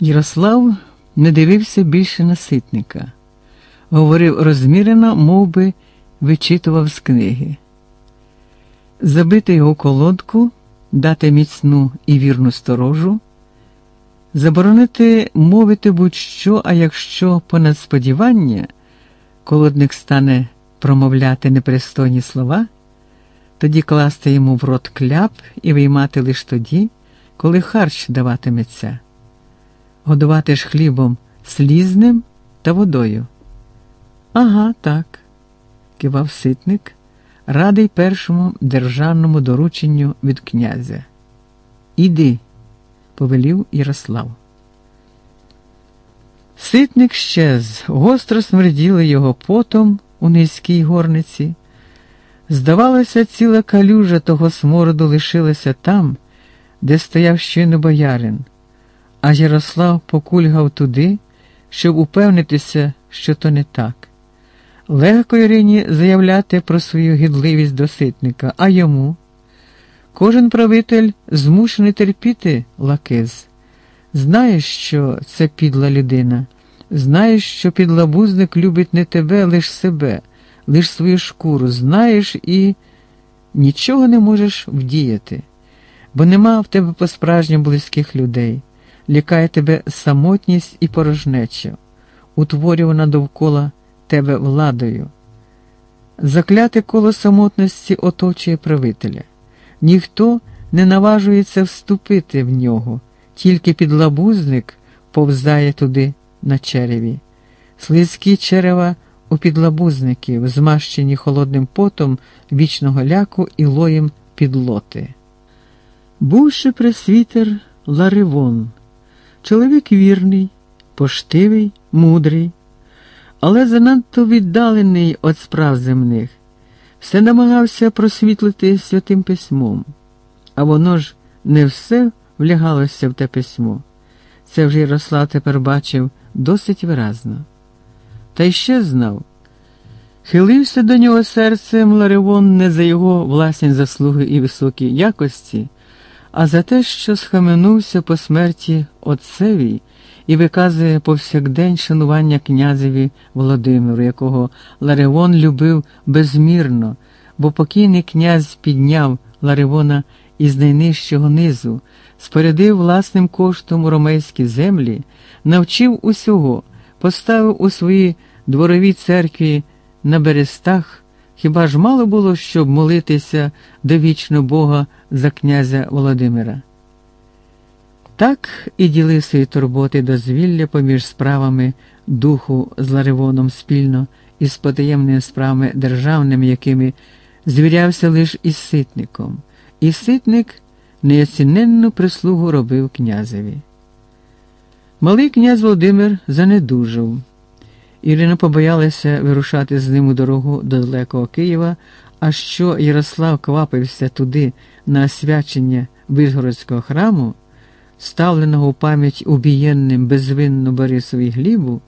Ярослав не дивився більше на ситника, говорив розмірено, мов би вичитував з книги. Забити його колодку, дати міцну і вірну сторожу, заборонити мовити будь-що, а якщо понад сподівання, колодник стане промовляти непристойні слова, тоді класти йому в рот кляп і виймати лише тоді, коли харч даватиметься годувати ж хлібом слізним та водою. Ага, так, кивав ситник, радий першому державному дорученню від князя. Іди, повелів Ярослав. Ситник щез, гостро смерділи його потом у низькій горниці. Здавалося, ціла калюжа того смороду лишилася там, де стояв щойно боярин а Ярослав покульгав туди, щоб упевнитися, що то не так. Легко Ірині заявляти про свою гідливість до ситника, а йому. Кожен правитель змушений терпіти лакиз. Знаєш, що це підла людина, знаєш, що підлабузник любить не тебе, лиш себе, лиш свою шкуру, знаєш і нічого не можеш вдіяти, бо нема в тебе по справжньому близьких людей лякає тебе самотність і порожнеча, утворювана довкола тебе владою. Закляте коло самотності оточує правителя. Ніхто не наважується вступити в нього, тільки підлабузник повзає туди на череві. Слизькі черева у підлабузників, змащені холодним потом вічного ляку і лоєм підлоти. Бувши пресвітер Ларивон. Чоловік вірний, поштивий, мудрий, але занадто віддалений від справ земних, все намагався просвітлити святим письмом, а воно ж не все влягалося в те письмо. Це вже Ярослав тепер бачив досить виразно. Та й ще знав. Хилився до нього серцем Ларивон не за його власні заслуги і високі якості а за те, що схаменувся по смерті отцевій і виказує повсякдень шанування князеві Володимиру, якого Ларивон любив безмірно, бо покійний князь підняв Ларивона із найнижчого низу, спорядив власним коштом ромейські землі, навчив усього, поставив у своїй дворовій церкві на берестах. Хіба ж мало було, щоб молитися до вічного Бога за князя Володимира? Так і ділив свої турботи дозвілля поміж справами духу з Ларивоном спільно із потаємними справами державними, якими звірявся лише із ситником, і ситник неоціненну прислугу робив князеві. Малий князь Володимир занедужав. Ірина побоялася вирушати з ним у дорогу до далекого Києва, а що Ярослав квапився туди на освячення Вишгородського храму, ставленого у пам'ять убієнним безвинно Борисові Глібу,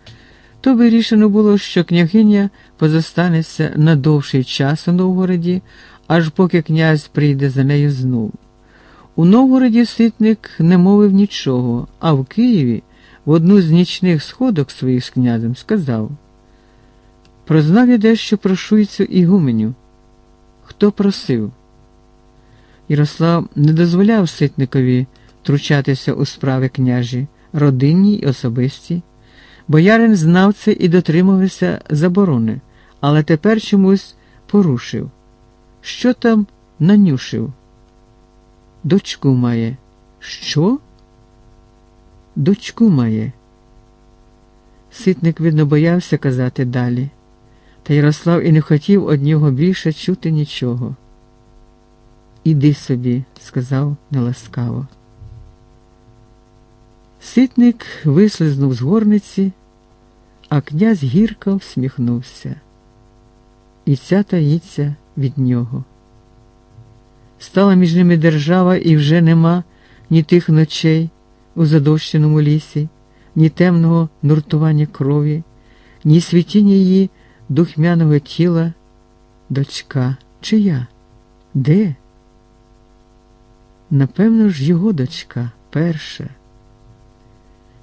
то вирішено було, що княгиня позостанеться на довший час у Новгороді, аж поки князь прийде за нею знов. У Новгороді ситник не мовив нічого, а в Києві в одну з нічних сходок своїх з князем сказав Прознав я дещо про шуйцю і гуменю. Хто просив? Ярослав не дозволяв ситникові тручатися у справи княжі, родинні й особисті. Боярин знав це і дотримувався заборони, але тепер чомусь порушив. Що там нанюшив? Дочку має. Що? Дочку має. Ситник, видно, боявся казати далі, та Ярослав і не хотів од нього більше чути нічого. Іди собі, сказав неласкаво. Ситник вислизнув з горниці, а князь гірко всміхнувся. І ця таїться від нього. Стала між ними держава, і вже нема ні тих ночей у задощеному лісі, ні темного нуртування крові, ні світіння її духмяного тіла, дочка чия? Де? Напевно ж, його дочка перша.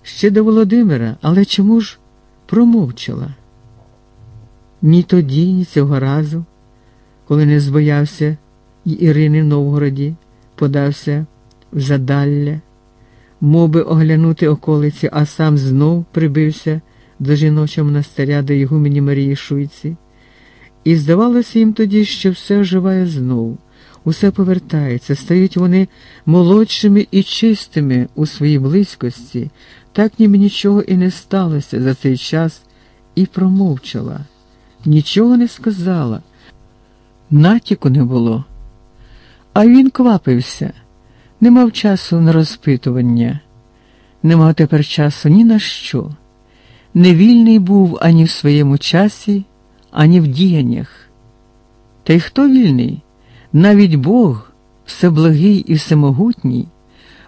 ще до Володимира, але чому ж промовчала? Ні тоді, ні цього разу, коли не збоявся і Ірини в Новгороді, подався в задалля, моби оглянути околиці, а сам знов прибився до жіночого монастиря до Ігумені Марії Шуйці. І здавалося їм тоді, що все оживає знову, усе повертається, стають вони молодшими і чистими у своїй близькості, так ніби нічого і не сталося за цей час, і промовчала, нічого не сказала, натяку не було. А він квапився, не мав часу на розпитування, не мав тепер часу ні на що. Невільний був ані в своєму часі, ані в діяннях. Та й хто вільний? Навіть Бог, всеблагий і всемогутній,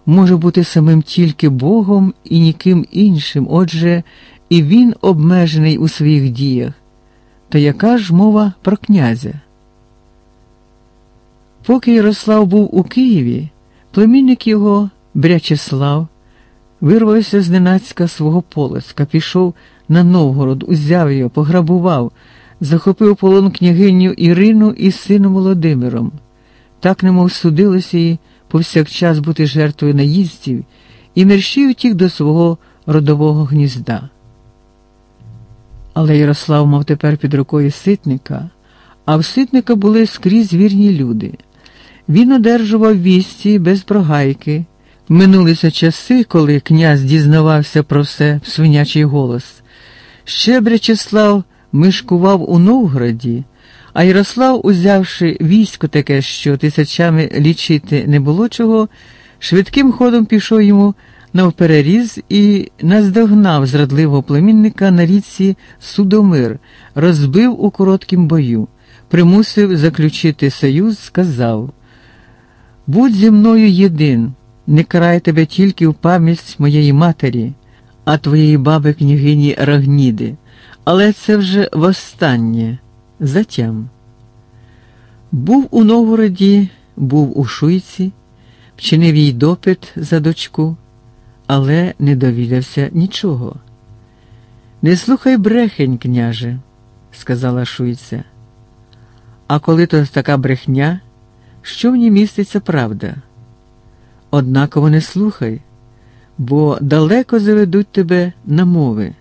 може бути самим тільки Богом і ніким іншим, отже, і він обмежений у своїх діях. Та яка ж мова про князя? Поки Ярослав був у Києві, племінник його, Брячеслав, вирвався зненацька свого полоцка, пішов на Новгород, узяв його, пограбував, захопив полон княгиню Ірину і сином Володимиром. Так немов судилося їй повсякчас бути жертвою наїздів, і мерщій утік до свого родового гнізда. Але Ярослав мав тепер під рукою ситника, а в ситника були скрізь вірні люди. Він одержував вісті без прогайки. Минулися часи, коли князь дізнавався про все в свинячий голос. Ще Брячеслав мишкував у Новгороді, а Ярослав, узявши військо таке, що тисячами лічити не було чого, швидким ходом пішов йому навпереріз і наздогнав зрадливого племінника на річці Судомир, розбив у короткім бою, примусив заключити союз, сказав. Будь зі мною єдин, не карай тебе тільки в пам'ять моєї матері, а твоєї баби княгині Рагніди, але це вже востаннє затям. Був у Новгороді, був у Шуйці, вчинив їй допит за дочку, але не довідався нічого. Не слухай брехень, княже, сказала Шуйця. А коли то така брехня що в ній міститься правда. Однаково не слухай, бо далеко заведуть тебе на мови.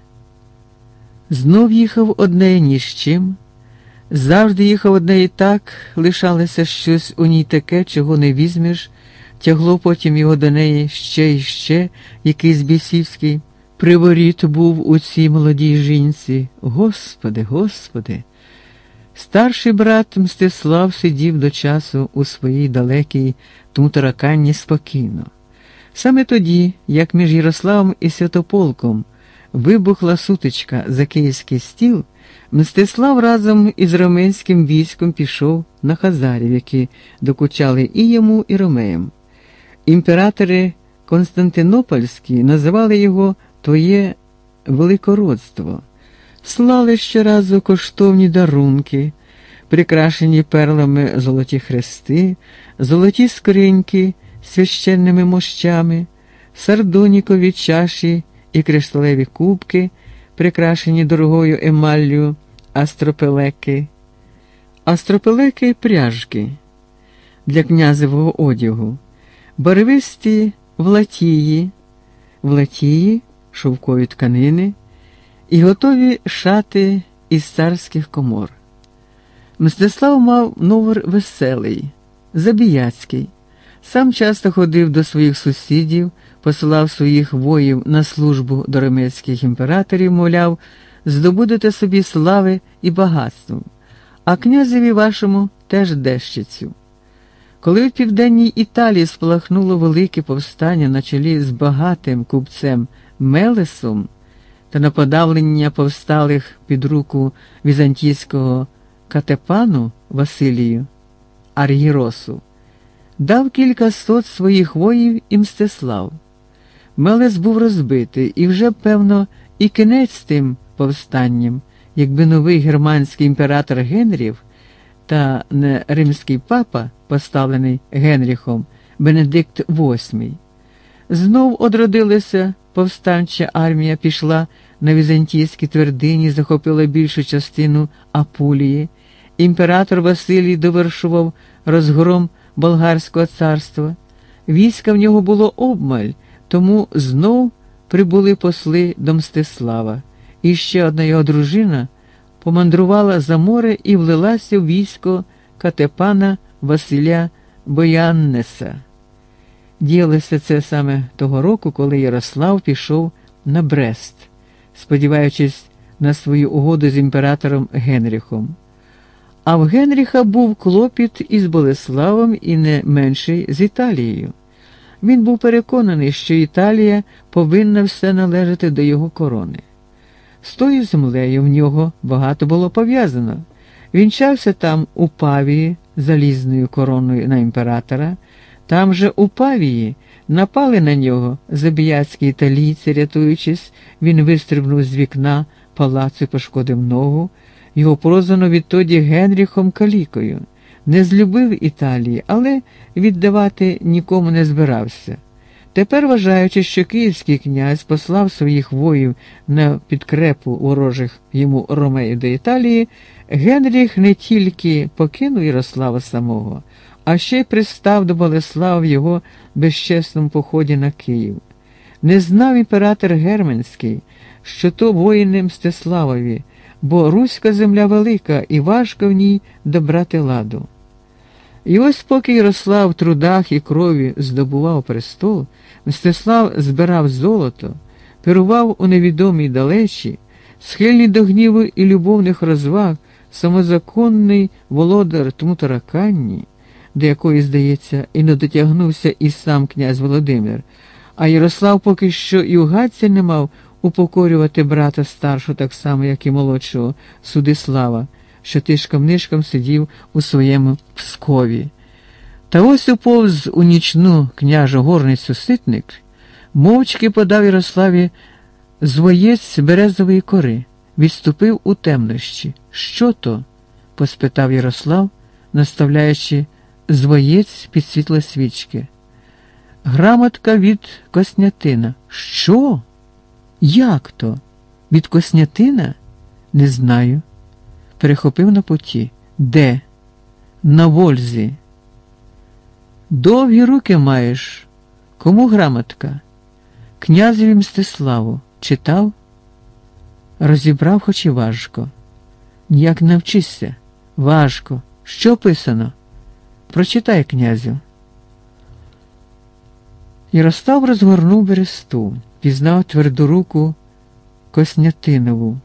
Знов їхав одне ні з чим, завжди їхав одне і так, лишалося щось у ній таке, чого не візьмеш, тягло потім його до неї ще і ще, якийсь бісівський. Приворіт був у цій молодій жінці. Господи, Господи. Старший брат Мстислав сидів до часу у своїй далекій тмутараканні спокійно. Саме тоді, як між Ярославом і Святополком вибухла сутичка за київський стіл, Мстислав разом із ромейським військом пішов на хазарів, які докучали і йому, і ромеям. Імператори Константинопольські називали його Твоє великородство слали щоразу коштовні дарунки, прикрашені перлами золоті хрести, золоті скриньки священними мощами, сардонікові чаші і кришталеві кубки, прикрашені дорогою емаллю астропелеки, астропелеки пряжки для князевого одягу, барвисті влатії, влатії шовкові тканини і готові шати із царських комор. Мстислав мав новер веселий, забіяцький, сам часто ходив до своїх сусідів, посилав своїх воїв на службу до ремецьких імператорів, мовляв, здобудете собі слави і багатство, а князеві вашому теж дещицю. Коли в південній Італії сплахнуло велике повстання на чолі з багатим купцем Мелесом, та на подавлення повсталих під руку візантійського катепану Василію Аргіросу, дав кілька сот своїх воїв і Мстислав. Мелес був розбитий, і вже, певно, і кінець тим повстанням, якби новий германський імператор Генрів та не римський папа, поставлений Генріхом Бенедикт VIII, знов одродилися повстанча армія пішла на візантійські твердині, захопила більшу частину Апулії. Імператор Василій довершував розгром болгарського царства. Війська в нього було обмаль, тому знов прибули посли до Мстислава. І ще одна його дружина помандрувала за море і влилася в військо катепана Василя Бояннеса. Діялося це саме того року, коли Ярослав пішов на Брест, сподіваючись на свою угоду з імператором Генріхом. А в Генріха був клопіт із Болеславом і не менший з Італією. Він був переконаний, що Італія повинна все належати до його корони. З тою землею в нього багато було пов'язано. Вінчався там у Павії залізною короною на імператора. Там же у Павії напали на нього забіяцькі італійці, рятуючись, він вистрибнув з вікна палацу і пошкодив ногу. Його прозвано відтоді Генріхом Калікою. Не злюбив Італії, але віддавати нікому не збирався. Тепер, вважаючи, що київський князь послав своїх воїв на підкрепу ворожих йому ромеїв до Італії, Генріх не тільки покинув Ярослава самого, а ще й пристав до Болеслава в його безчесному поході на Київ. Не знав імператор Германський, що то воїни Мстиславові, бо Руська земля велика і важко в ній добрати ладу. І ось поки Ярослав в трудах і крові здобував престол, Мстислав збирав золото, перував у невідомій далечі, схильний до гніву і любовних розваг, самозаконний володар Тмутараканні, до якої, здається, і не дотягнувся і сам князь Володимир, а Ярослав поки що і угадця не мав упокорювати брата старшого так само, як і молодшого Судислава що тишком нишком сидів у своєму Пскові. Та ось уповз у нічну княжу горницю ситник, мовчки подав Ярославі звоєць березової кори, відступив у темнощі. Що то? поспитав Ярослав, наставляючи звоєць під світло свічки. Грамотка від Коснятина. Що? Як то? Від Коснятина? Не знаю перехопив на путі. Де? На Вользі. Довгі руки маєш. Кому грамотка? Князеві Мстиславу. Читав? Розібрав, хоч і важко. Ніяк навчишся. Важко. Що писано? Прочитай, князю. Ярослав розгорнув бересту, пізнав тверду руку Коснятинову.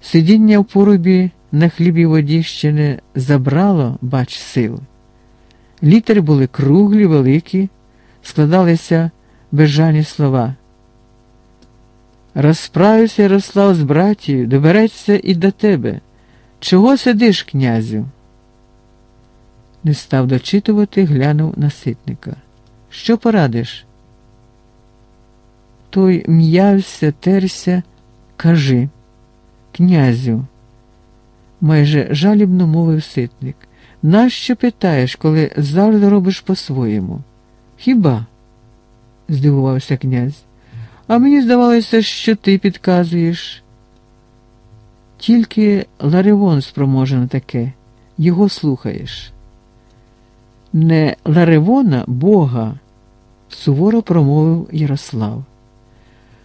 Сидіння в порубі на хлібі воді ще не забрало, бач, сил. Літери були круглі, великі, складалися безжальні слова. Розправився Ярослав з братів, добереться і до тебе. Чого сидиш, князю? Не став дочитувати, глянув на ситника. Що порадиш? Той м'явся, терся, кажи, князю майже жалібно мовив ситник. Нащо питаєш, коли завжди робиш по-своєму? Хіба? здивувався князь. А мені здавалося, що ти підказуєш. Тільки Ларивон спроможен таке, його слухаєш. Не Ларивона, Бога, суворо промовив Ярослав.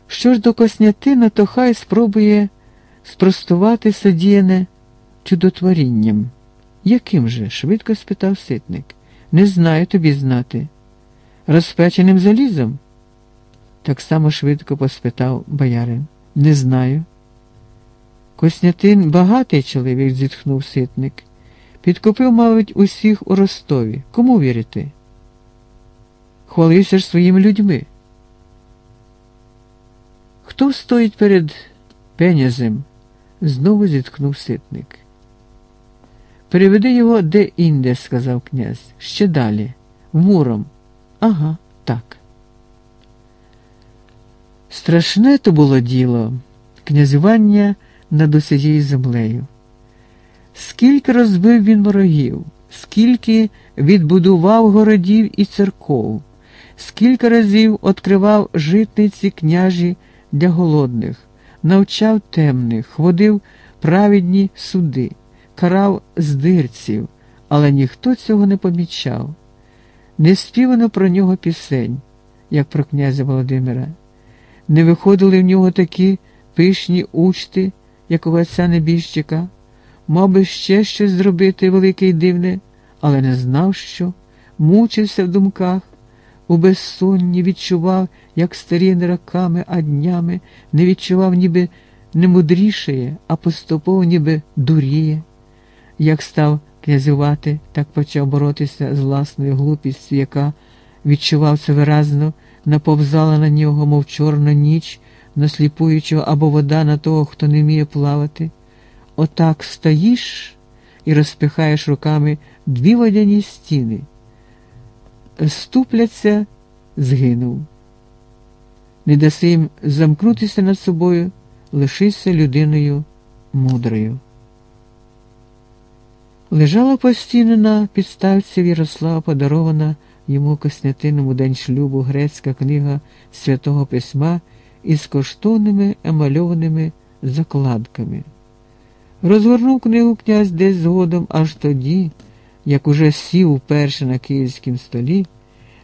Що ж до Коснятина, то хай спробує спростувати содіяне чудотворінням. Яким же? швидко спитав ситник. Не знаю тобі знати. Розпеченим залізом? Так само швидко поспитав боярин. Не знаю. Коснятин багатий чоловік, зітхнув ситник. Підкупив, мабуть, усіх у Ростові. Кому вірити? Хвалився ж своїми людьми. Хто стоїть перед пенязем? Знову зітхнув ситник. Переведи його де інде, сказав князь. Ще далі. В Муром. Ага, так. Страшне то було діло, князювання над усією землею. Скільки розбив він ворогів, скільки відбудував городів і церков, скільки разів відкривав житниці княжі для голодних, навчав темних, водив праведні суди, карав здирців, але ніхто цього не помічав. Не співано про нього пісень, як про князя Володимира. Не виходили в нього такі пишні учти, як у отця небіжчика, мав би ще щось зробити велике й дивне, але не знав, що, мучився в думках, у безсонні відчував, як старі не роками, а днями, не відчував, ніби не мудрішає, а поступово ніби дуріє. Як став князювати, так почав боротися з власною глупістю, яка відчував це виразно, наповзала на нього, мов чорна ніч, насліпуючого або вода на того, хто не вміє плавати. Отак стоїш і розпихаєш руками дві водяні стіни. Ступляться, згинув. Не даси їм замкнутися над собою, лишися людиною мудрою. Лежала постійно на підставці Ярослава, подарована йому Коснятином у день шлюбу грецька книга святого письма із коштовними емальованими закладками. Розгорнув книгу князь десь згодом, аж тоді, як уже сів вперше на київському столі,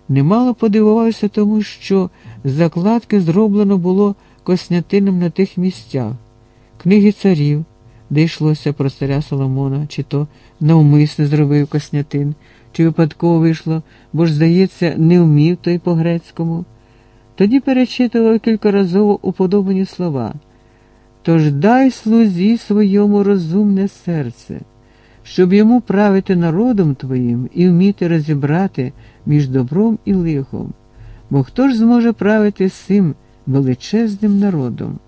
немало подивувався тому, що закладки зроблено було Коснятином на тих місцях, книги царів, де йшлося про царя Соломона, чи то навмисне зробив Коснятин, чи випадково вийшло, бо ж, здається, не вмів той по-грецькому. Тоді перечитував кількоразово уподобані слова. Тож дай слузі своєму розумне серце, щоб йому правити народом твоїм і вміти розібрати між добром і лихом, бо хто ж зможе правити цим величезним народом?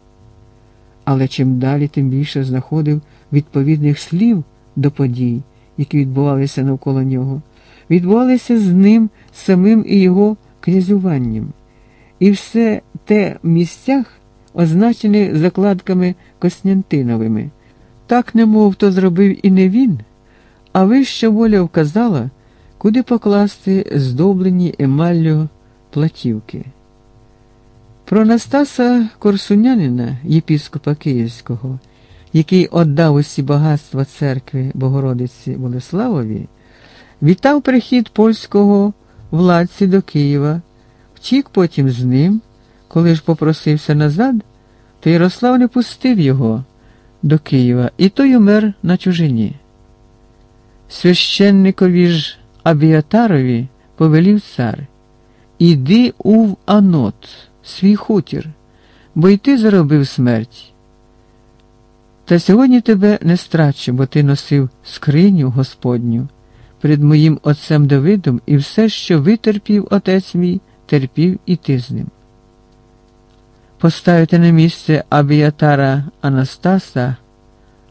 Але чим далі, тим більше знаходив відповідних слів до подій, які відбувалися навколо нього, відбувалися з ним самим і його князюванням. І все те в місцях, означені закладками Коснянтиновими. Так, немов то зробив і не він, а вища воля вказала, куди покласти здоблені емаллю платівки. Про Настаса Корсунянина, єпіскопа Київського, який отдав усі багатства церкви Богородиці Болеславові, вітав прихід польського владці до Києва, втік потім з ним, коли ж попросився назад, то Ярослав не пустив його до Києва, і той умер на чужині. Священникові ж Абіатарові повелів цар Іди у Анот, свій хутір, бо й ти заробив смерть. Та сьогодні тебе не страчу, бо ти носив скриню Господню перед моїм отцем Давидом, і все, що витерпів отець мій, терпів і ти з ним. Поставити на місце Абіятара Анастаса,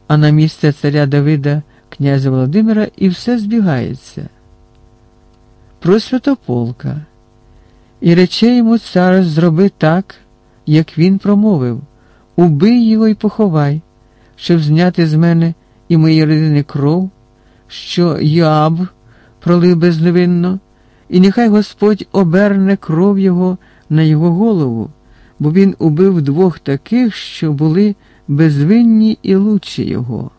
а на місце царя Давида князя Володимира, і все збігається. Про святополка. І рече йому цар зроби так, як він промовив убий його і поховай, щоб зняти з мене і моєї родини кров, що Йоаб пролив безневинно, і нехай Господь оберне кров його на його голову, бо він убив двох таких, що були безвинні і лучші його.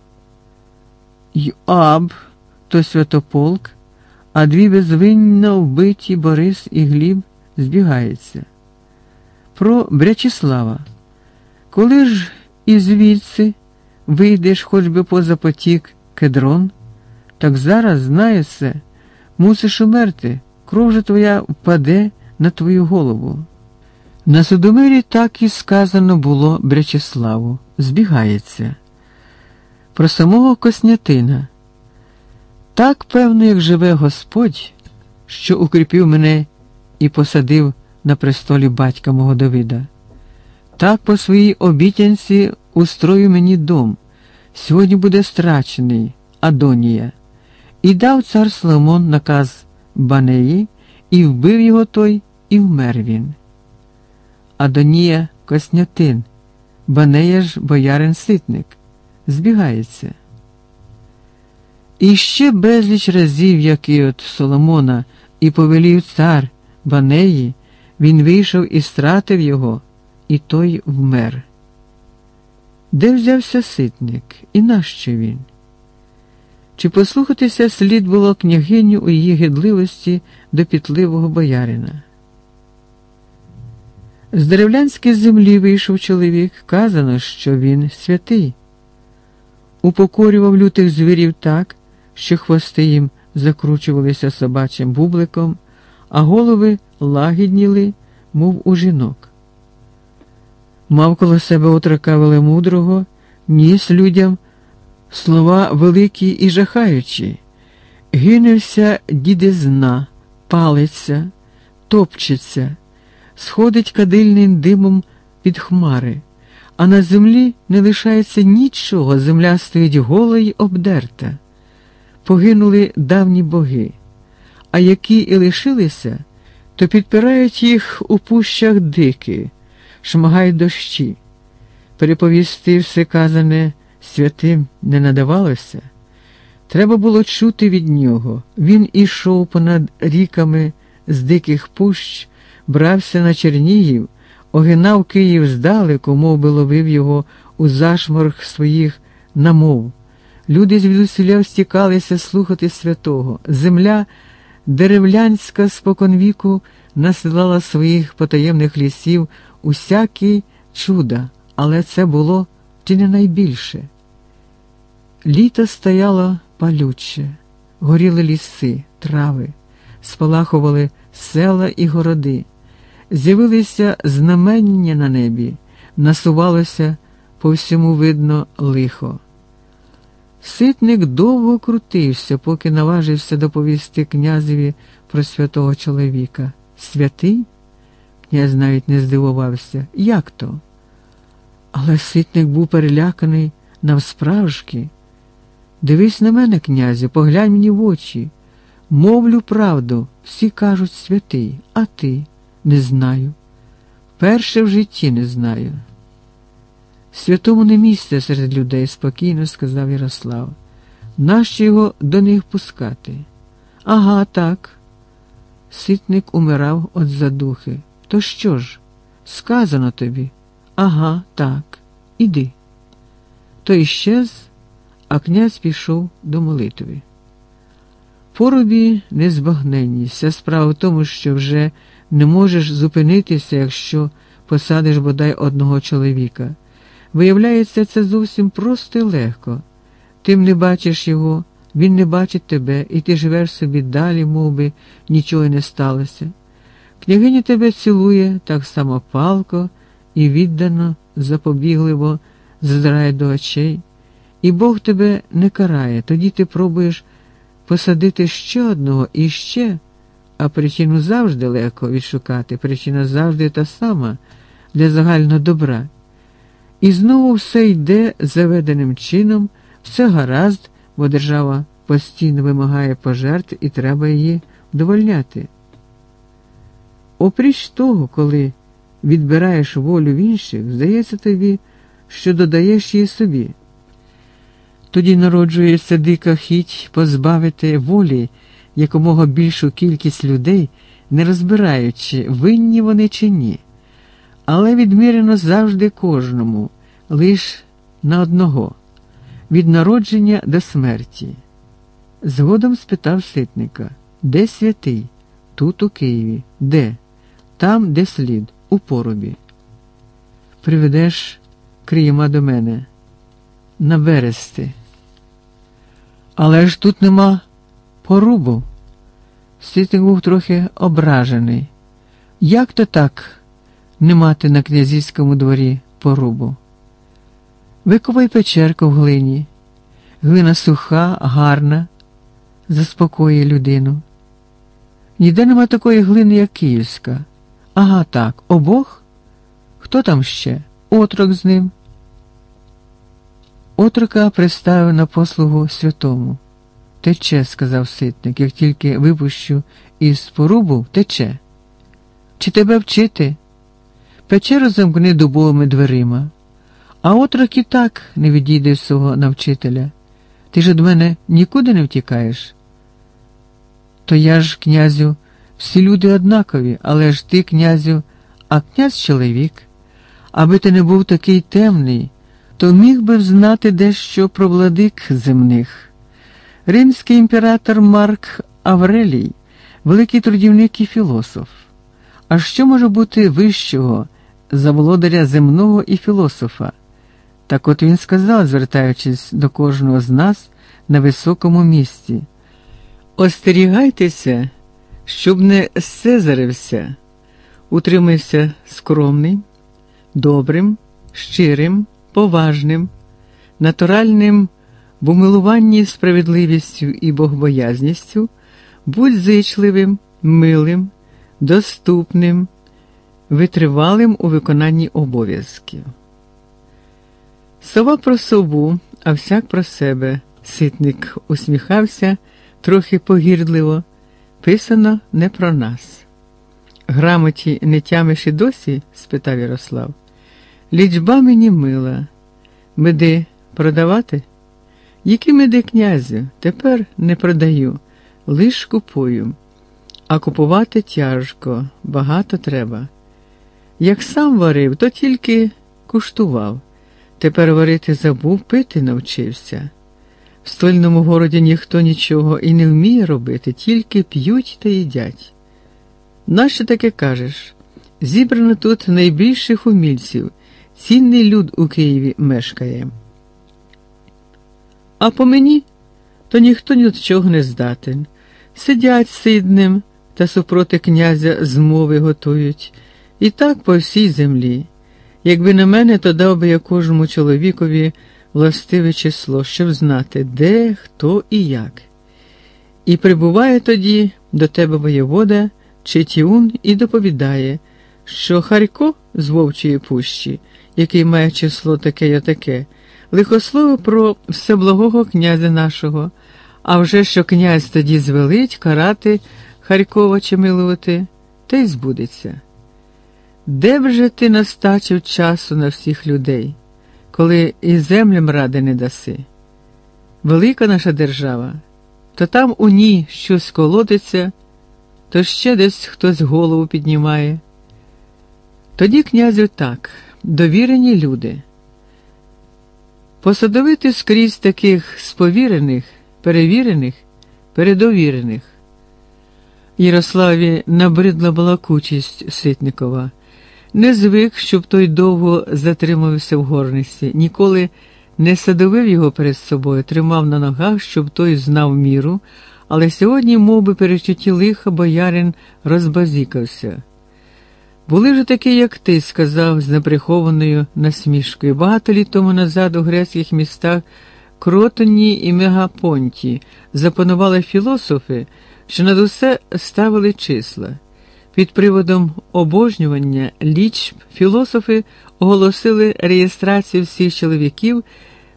Йоаб то святополк, а дві безвинно вбиті Борис і Гліб збігається. Про Брячеслава. Коли ж і звідси вийдеш хоч би поза потік кедрон, так зараз знає все, мусиш умерти, кров же твоя впаде на твою голову. На Судомирі так і сказано було Брячеславу, збігається. Про самого Коснятина. Так, певно, як живе Господь, що укріпив мене і посадив на престолі батька мого Давида. Так по своїй обітянці устрою мені дом. Сьогодні буде страчений Адонія. І дав цар Соломон наказ Банеї, і вбив його той, і вмер він. Адонія Коснятин, Банея ж боярин ситник, збігається. І ще безліч разів, як і от Соломона, і повелів цар банеї, він вийшов і стратив його, і той вмер. Де взявся ситник, і нащо він? Чи послухатися слід було княгиню у її гидливості до пітливого боярина? З деревлянської землі вийшов чоловік, казано, що він святий, упокорював лютих звірів так, що хвости їм закручувалися собачим бубликом, а голови лагідніли, мов у жінок. Мав коло себе отрака велемудрого, ніс людям слова великі і жахаючі, гинувся дідизна, палиться, топчеться, сходить кадильним димом під хмари, а на землі не лишається нічого, земля стоїть гола й обдерта. Погинули давні боги, а які і лишилися, то підпирають їх у пущах дики, шмагають дощі. Переповісти все казане святим не надавалося. Треба було чути від нього. Він ішов понад ріками з диких пущ, брався на Чернігів, огинав Київ здалеку, мов би ловив його у зашморг своїх намов. Люди звідусіля стікалися слухати святого. Земля деревлянська споконвіку насилала своїх потаємних лісів усякі чуда, але це було чи не найбільше. Літо стояло палюче, горіли ліси, трави, спалахували села і городи, з'явилися знамення на небі, насувалося по всьому видно лихо. Ситник довго крутився, поки наважився доповісти князеві про святого чоловіка. Святий? Князь навіть не здивувався. Як то? Але ситник був переляканий навсправжки. Дивись на мене, князю, поглянь мені в очі. Мовлю правду, всі кажуть святий, а ти не знаю. Перше в житті не знаю. Святому не місце серед людей, спокійно сказав Ярослав. Нащо його до них пускати? Ага, так. Ситник умирав від задухи. То що ж? Сказано тобі. Ага, так. Іди. Той щез, а князь пішов до молитви. Поробі незбагненність. Вся справа в тому, що вже не можеш зупинитися, якщо посадиш бодай одного чоловіка. Виявляється, це зовсім просто і легко. Тим не бачиш його, він не бачить тебе, і ти живеш собі далі, мов би, нічого й не сталося. Княгиня тебе цілує так само палко і віддано, запобігливо зазирає до очей, і Бог тебе не карає, тоді ти пробуєш посадити ще одного і ще, а причину завжди легко відшукати, причина завжди та сама для загального добра. І знову все йде заведеним чином, все гаразд, бо держава постійно вимагає пожертв і треба її вдовольняти. Опріч того, коли відбираєш волю в інших, здається тобі, що додаєш її собі. Тоді народжується дика хіть позбавити волі якомога більшу кількість людей, не розбираючи, винні вони чи ні але відмірено завжди кожному, лиш на одного, від народження до смерті. Згодом спитав ситника, де святий? Тут, у Києві, де? Там, де слід, у поробі. Приведеш Криєма до мене на берести. Але ж тут нема порубу. Ситник був трохи ображений. Як то так? не мати на князівському дворі порубу. Виковай печерку в глині, глина суха, гарна, заспокоює людину. Ніде нема такої глини, як київська. Ага, так, обох? Хто там ще? Отрок з ним. Отрока приставив на послугу святому. Тече, сказав ситник, як тільки випущу із порубу, тече. Чи тебе вчити? Печеру замкни дубовими дверима, а отрок і так не відійде свого навчителя. Ти ж від мене нікуди не втікаєш. То я ж, князю, Всі люди однакові, але ж ти, князю, а князь чоловік. Аби ти не був такий темний, то міг би знати дещо про владик земних. Римський імператор Марк Аврелій, великий трудівник і філософ. А що може бути вищого за володаря земного і філософа? Так от він сказав, звертаючись до кожного з нас на високому місці. Остерігайтеся, щоб не сезарився, утримайся скромний, добрим, щирим, поважним, натуральним в умилуванні справедливістю і богбоязністю, будь зичливим, милим, доступним, витривалим у виконанні обов'язків. Сова про сову, а всяк про себе. Ситник усміхався трохи погірдливо, писано не про нас. Грамоті не тямиш і досі? спитав Ярослав. Лічба мені мила. Меди продавати? Які меди, князю? Тепер не продаю, лиш купую, а купувати тяжко, багато треба. Як сам варив, то тільки куштував. Тепер варити забув, пити навчився. В стольному городі ніхто нічого і не вміє робити, тільки п'ють та їдять. Нащо таке кажеш? Зібрано тут найбільших умільців, цінний люд у Києві мешкає. А по мені то ніхто ні до чого не здатен. Сидять сиднем та супроти князя змови готують, і так по всій землі. Якби на мене, то дав би я кожному чоловікові властиве число, щоб знати, де, хто і як. І прибуває тоді до тебе воєвода Четіун і доповідає, що Харько з Вовчої пущі, який має число таке й таке, лихословив про всеблагого князя нашого, а вже що князь тоді звелить карати Харькова чи милувати, те й збудеться. Де б же ти настачив часу на всіх людей? коли і землям ради не даси. Велика наша держава, то там у ній щось колотиться, то ще десь хтось голову піднімає. Тоді, князю, так, довірені люди. Посадовити скрізь таких сповірених, перевірених, передовірених. Ярославі набридла балакучість Ситникова не звик, щоб той довго затримався в горниці, ніколи не садовив його перед собою, тримав на ногах, щоб той знав міру, але сьогодні, мов би, перечутті лиха, боярин розбазікався. Були вже такі, як ти, сказав з неприхованою насмішкою. Багато літ тому назад у грецьких містах Кротоні і Мегапонті запанували філософи, що над усе ставили числа. Під приводом обожнювання лічб філософи оголосили реєстрацію всіх чоловіків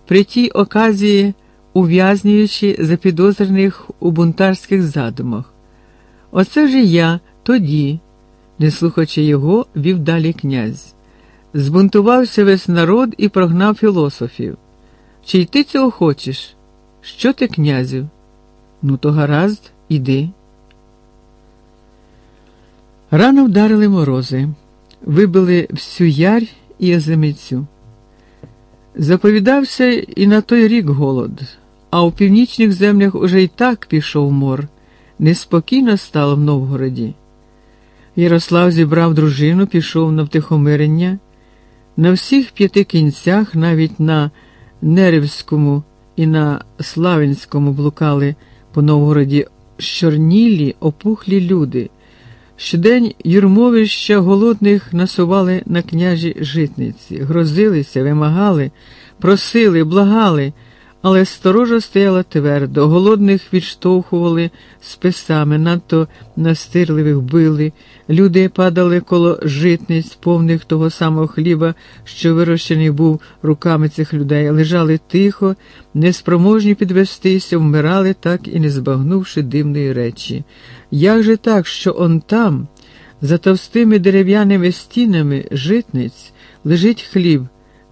при тій оказії, ув'язнюючи запідозрених у бунтарських задумах. Оце ж я тоді, не слухаючи його, вів далі князь. Збунтувався весь народ і прогнав філософів. Чи й ти цього хочеш? Що ти, князю? Ну, то гаразд, іди. Рано вдарили морози, вибили всю ярь і оземицю. Заповідався і на той рік голод, а у північних землях уже й так пішов мор, неспокійно стало в Новгороді. Ярослав зібрав дружину, пішов на втихомирення. На всіх п'яти кінцях, навіть на Неревському і на Славянському блукали по Новгороді щорнілі, опухлі люди. Щодень юрмовища голодних насували на княжі житниці, грозилися, вимагали, просили, благали, але сторожа стояла твердо, голодних відштовхували списами, надто настирливих били, люди падали коло житниць, повних того самого хліба, що вирощений був руками цих людей, лежали тихо, неспроможні підвестися, вмирали, так і не збагнувши дивної речі. Як же так, що он там, за товстими дерев'яними стінами житниць, лежить хліб,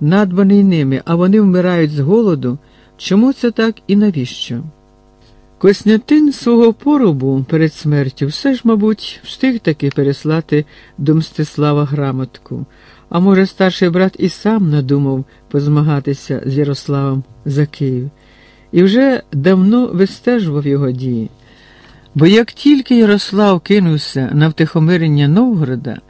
надбаний ними, а вони вмирають з голоду? Чому це так і навіщо? Коснятин свого поробу перед смертю все ж, мабуть, встиг таки переслати до Мстислава грамотку, а може, старший брат і сам надумав позмагатися з Ярославом за Київ, і вже давно вистежував його дії. Бо як тільки Ярослав кинувся на втихомирення Новгорода,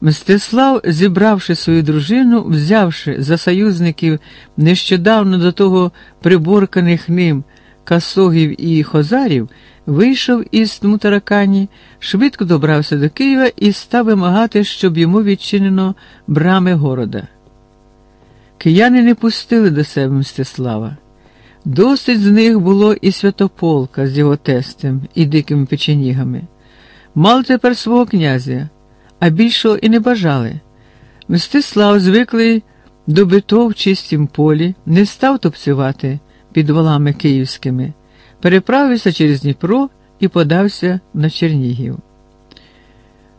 Мстислав, зібравши свою дружину, взявши за союзників нещодавно до того приборканих ним касогів і хозарів, вийшов із Тмутаракані, швидко добрався до Києва і став вимагати, щоб йому відчинено брами города. Кияни не пустили до себе Мстислава. Досить з них було і святополка з його тестем і дикими печенігами. Мали тепер свого князя, а більшого і не бажали. Мстислав, звиклий до битов в чистім полі, не став топцювати під валами київськими, переправився через Дніпро і подався на Чернігів.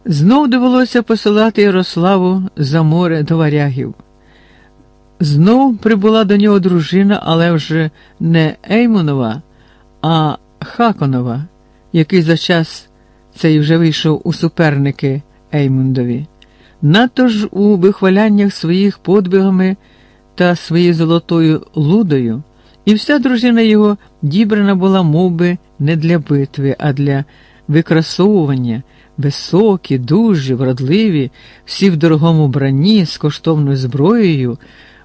Знов довелося посилати Ярославу за море до варягів. Знов прибула до нього дружина, але вже не Еймонова, а Хаконова, який за час цей вже вийшов у суперники Еймундові. Надто ж у вихваляннях своїх подвигами та своєю золотою лудою, і вся дружина його дібрана була мов би, не для битви, а для викрасовування, високі, дужі, вродливі, всі в дорогому бранні з коштовною зброєю.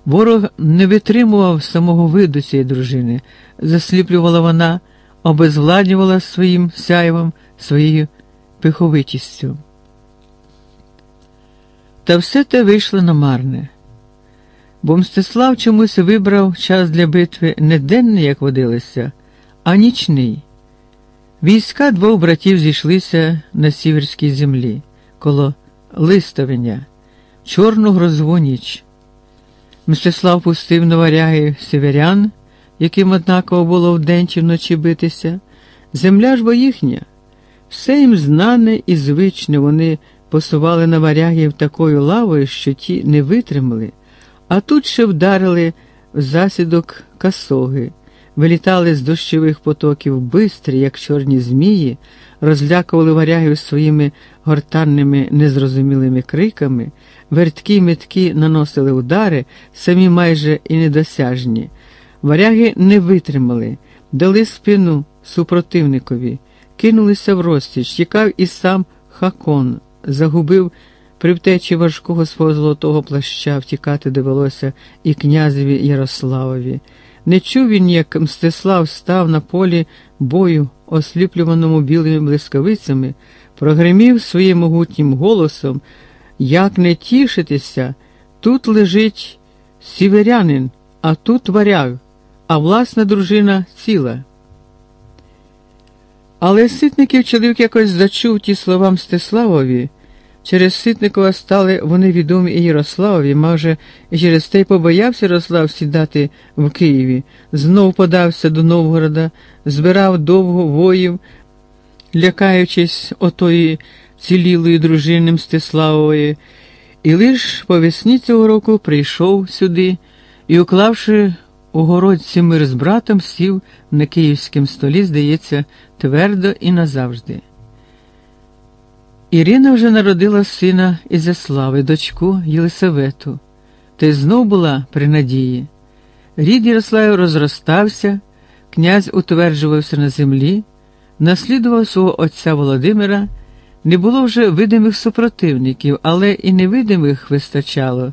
Ворог не витримував самого виду цієї дружини, засліплювала вона, обезвладнювала своїм сяйвом, своєю пиховитістю. Та все те вийшло намарне, бо Мстислав чомусь вибрав час для битви не денний, як водилося, а нічний. Війська двох братів зійшлися на сіверській землі коло листовення, чорну грозову ніч. Мстислав пустив на варяги северян, яким однаково було вдень чи вночі битися. Земля ж бо їхня. Все їм знане і звичне вони посували на варягів такою лавою, що ті не витримали, а тут ще вдарили в засідок касоги, вилітали з дощових потоків бистрі, як чорні змії, розлякували варягів своїми гортанними незрозумілими криками, верткі метки наносили удари, самі майже і недосяжні. Варяги не витримали, дали спину супротивникові, кинулися в розтіч, тікав і сам Хакон, загубив при втечі важкого свого золотого плаща, втікати довелося і князеві Ярославові. Не чув він, як Мстислав став на полі бою, осліплюваному білими блискавицями, прогримів своїм могутнім голосом, як не тішитися, тут лежить сіверянин, а тут варяг, а власна дружина ціла. Але Ситників чоловік якось зачув ті слова Мстиславові. Через Ситникова стали вони відомі і Ярославові, і через те й побоявся Ярослав сідати в Києві, знов подався до Новгорода, збирав довго воїв, лякаючись отої цілілої дружини Мстиславової, і лиш по весні цього року прийшов сюди і, уклавши у городці мир з братом, сів на київському столі, здається, твердо і назавжди. Ірина вже народила сина Ізяслави, дочку Єлисавету, та й знов була при надії. Рід Ярославів розростався, князь утверджувався на землі, наслідував свого отця Володимира, не було вже видимих супротивників, але і невидимих вистачало.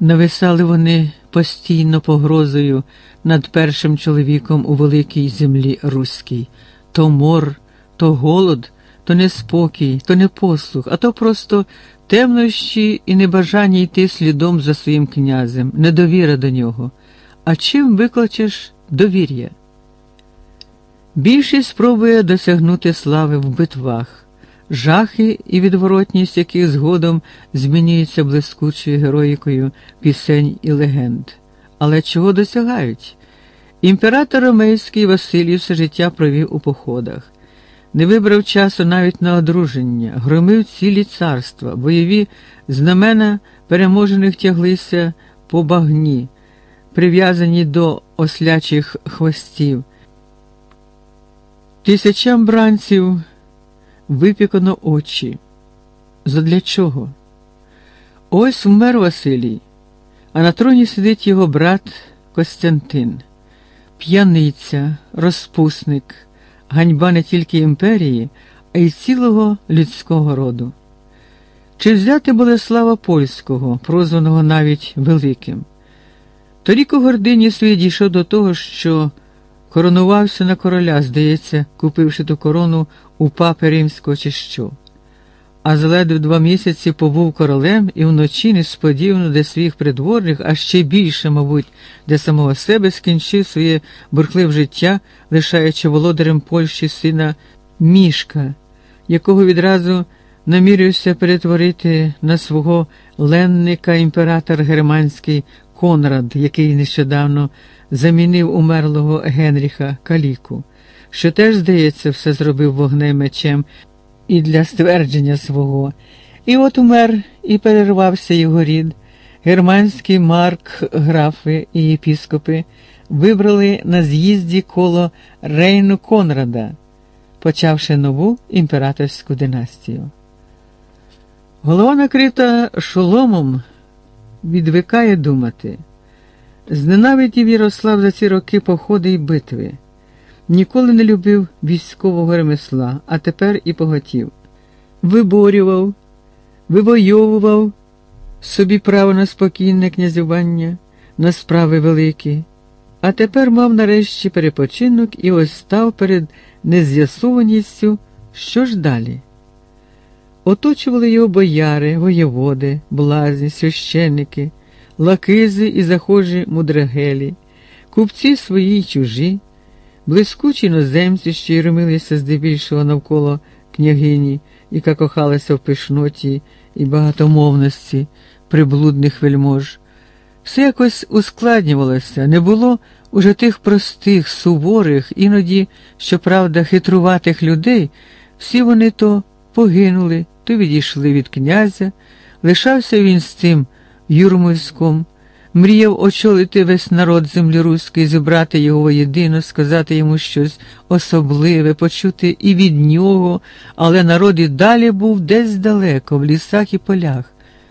Нависали вони постійно погрозою над першим чоловіком у великій землі Руській то мор, то голод то не спокій, то не послух, а то просто темнощі і небажання йти слідом за своїм князем, недовіра до нього. А чим викличеш довір'я? Більшість спробує досягнути слави в битвах, жахи і відворотність, яких згодом змінюються блискучою героїкою пісень і легенд. Але чого досягають? Імператор Ромейський Василій все життя провів у походах не вибрав часу навіть на одруження, громив цілі царства, бойові знамена переможених тяглися по багні, прив'язані до ослячих хвостів. Тисячам бранців випікано очі. Задля чого? Ось вмер Василій, а на троні сидить його брат Костянтин, п'яниця, розпусник, ганьба не тільки імперії, а й цілого людського роду. Чи взяти Болеслава Польського, прозваного навіть Великим? Торік у гордині своїй дійшов до того, що коронувався на короля, здається, купивши ту корону у папи римського чи що. А зледве два місяці побув королем і вночі несподівано для своїх придворних, а ще більше, мабуть, для самого себе скінчив своє бурхливе життя, лишаючи володарем Польщі сина Мішка, якого відразу намірився перетворити на свого ленника імператор германський Конрад, який нещодавно замінив умерлого Генріха Каліку, що теж, здається, все зробив вогнем мечем і для ствердження свого. І от умер і перервався його рід. Германські марк, графи і єпіскопи вибрали на з'їзді коло Рейну Конрада, почавши нову імператорську династію. Голова накрита шоломом відвикає думати. Зненавидів Ярослав за ці роки походи й битви. Ніколи не любив військового ремесла, а тепер і поготів. Виборював, вивойовував собі право на спокійне князювання, на справи великі, а тепер мав нарешті перепочинок і ось став перед нез'ясованістю, що ж далі. Оточували його бояри, воєводи, блазні, священники, лакизи і захожі мудрагелі, купці свої й чужі, блискучі іноземці, що й ромилися здебільшого навколо княгині, яка кохалася в пишноті і багатомовності приблудних вельмож. Все якось ускладнювалося, не було уже тих простих, суворих, іноді, щоправда, хитруватих людей, всі вони то погинули, то відійшли від князя, лишався він з цим юрмовськом, мріяв очолити весь народ землі руської, зібрати його воєдино, сказати йому щось особливе, почути і від нього, але народ і далі був десь далеко, в лісах і полях.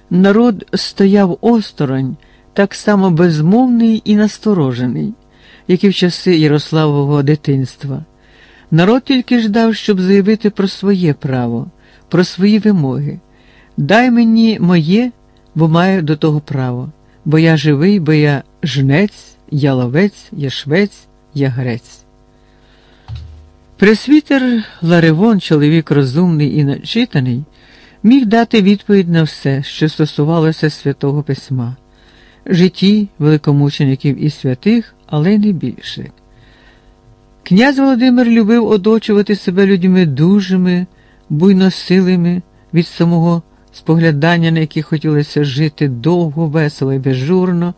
Народ стояв осторонь, так само безмовний і насторожений, як і в часи Ярославового дитинства. Народ тільки ждав, щоб заявити про своє право, про свої вимоги. Дай мені моє, бо маю до того право, бо я живий, бо я жнець, я ловець, я швець, я грець. Пресвітер Ларевон, чоловік розумний і начитаний, міг дати відповідь на все, що стосувалося святого письма, житті великомучеників і святих, але не більше. Князь Володимир любив оточувати себе людьми дужими, буйносилими від самого споглядання, на які хотілося жити довго, весело і безжурно.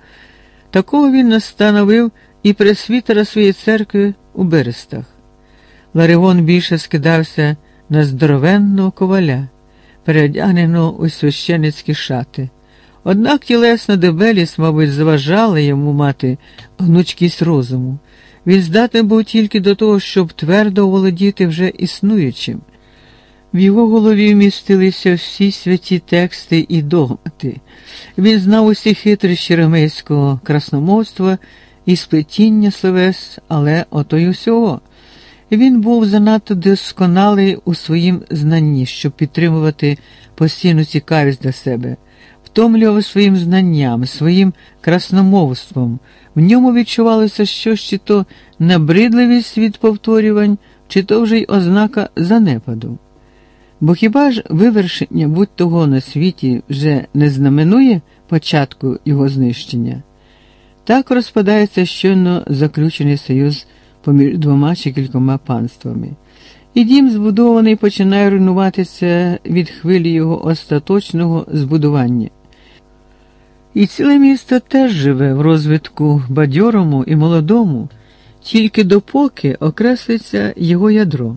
Такого він настановив і пресвітера своєї церкви у Берестах. Ларивон більше скидався на здоровенного коваля, переодягненого у священицькі шати. Однак тілесна дебелість, мабуть, заважала йому мати гнучкість розуму. Він здатний був тільки до того, щоб твердо володіти вже існуючим. В його голові вмістилися всі святі тексти і догмати. Він знав усі хитрощі ремейського красномовства і сплетіння словес, але ото й усього. Він був занадто досконалий у своїм знанні, щоб підтримувати постійну цікавість для себе, втомлював своїм знанням, своїм красномовством. В ньому відчувалося щось чи то набридливість від повторювань, чи то вже й ознака занепаду. Бо хіба ж вивершення будь-того на світі вже не знаменує початку його знищення? Так розпадається щойно заключений союз поміж двома чи кількома панствами, і дім збудований починає руйнуватися від хвилі його остаточного збудування. І ціле місто теж живе в розвитку бадьорому і молодому, тільки допоки окреслиться його ядро.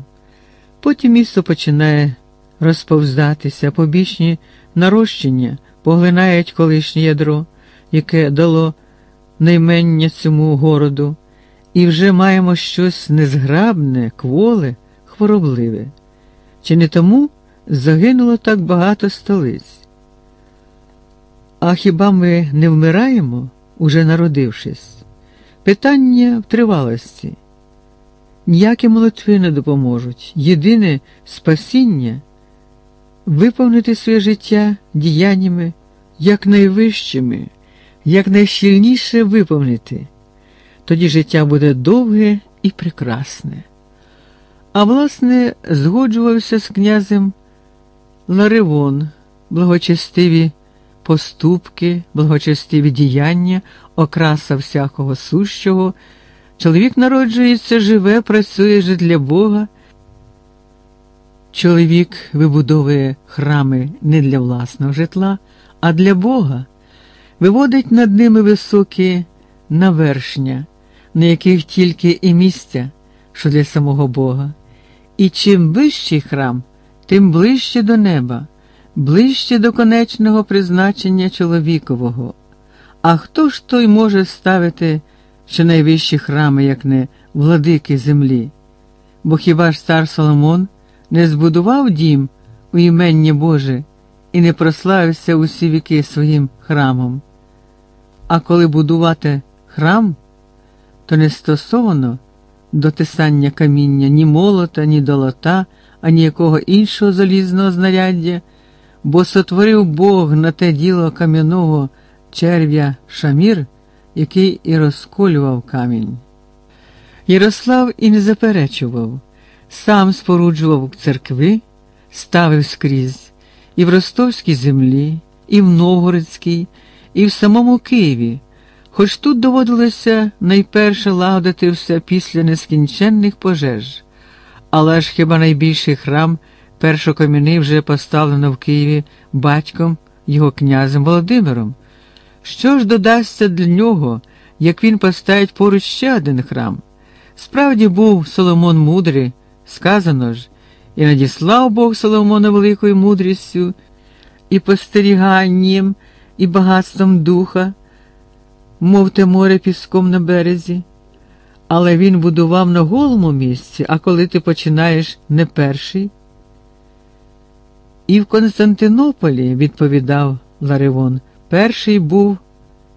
Потім місто починає розповздатися, побічні нарощення поглинають колишнє ядро, яке дало наймення цьому городу, і вже маємо щось незграбне, кволе, хворобливе. Чи не тому загинуло так багато столиць? А хіба ми не вмираємо, уже народившись? Питання в тривалості. Ніякі молитви не допоможуть. Єдине спасіння виповнити своє життя діяннями якнайвищими, якнайщільніше виповнити. Тоді життя буде довге і прекрасне. А власне, згоджувався з князем Ларивон, благочестиві поступки, благочестиві діяння, окраса всякого сущого. Чоловік народжується, живе, працює же для Бога. Чоловік вибудовує храми не для власного житла, а для Бога, виводить над ними високі навершня, на яких тільки і місця, що для самого Бога. І чим вищий храм, тим ближче до неба, ближче до конечного призначення чоловікового. А хто ж той може ставити що найвищі храми, як не владики землі? Бо хіба ж цар Соломон не збудував дім у імення Боже і не прославився усі віки своїм храмом? А коли будувати храм, то не стосовано до тисання каміння ні молота, ні долота, ані якого іншого залізного знаряддя, бо сотворив Бог на те діло кам'яного черв'я Шамір, який і розколював камінь. Ярослав і не заперечував, сам споруджував церкви, ставив скрізь і в ростовській землі, і в Новгородській, і в самому Києві, хоч тут доводилося найперше лагодити все після нескінченних пожеж. Але ж хіба найбільший храм першокам'яний вже поставлено в Києві батьком його князем Володимиром? Що ж додасться для нього, як він поставить поруч ще один храм? Справді був Соломон мудрий, сказано ж, і надіслав Бог Соломона великою мудрістю, і постеріганням, і багатством духа, мов те море піском на березі. Але він будував на голому місці, а коли ти починаєш не перший. І в Константинополі, відповідав Ларивон, перший був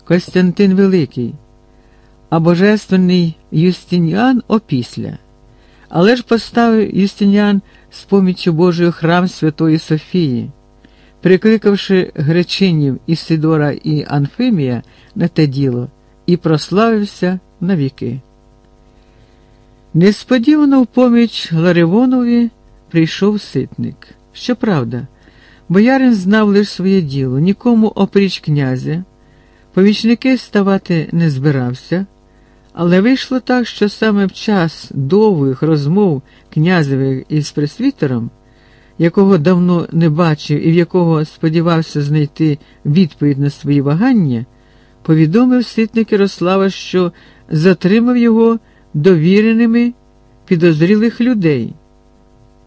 Костянтин Великий, а божественний Юстиніан опісля. Але ж поставив Юстиніан з поміччю Божою храм Святої Софії, прикликавши гречинів Ісидора і Анфимія на те діло, і прославився навіки. Несподівано в поміч Ларивонові прийшов ситник. Щоправда, боярин знав лише своє діло, нікому опріч князя, помічники ставати не збирався, але вийшло так, що саме в час довгих розмов князевих із пресвітером, якого давно не бачив і в якого сподівався знайти відповідь на свої вагання, повідомив ситник Ярослава, що затримав його довіреними підозрілих людей